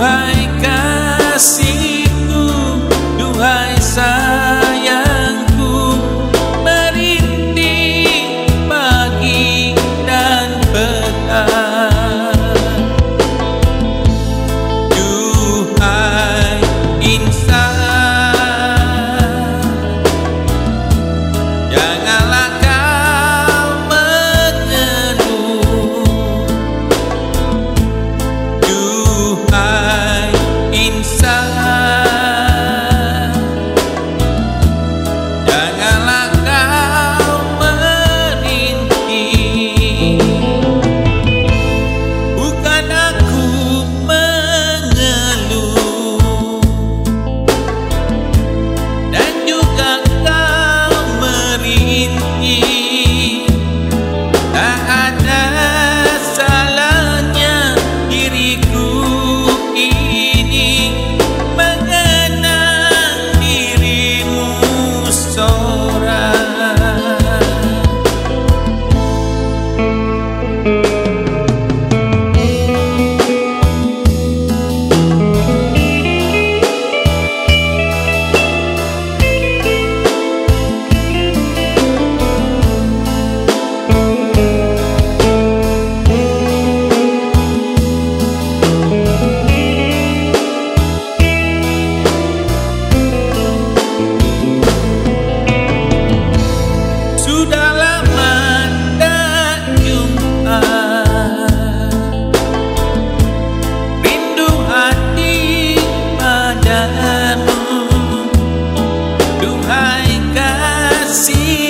Duhai kasihku padamu Duhai kasih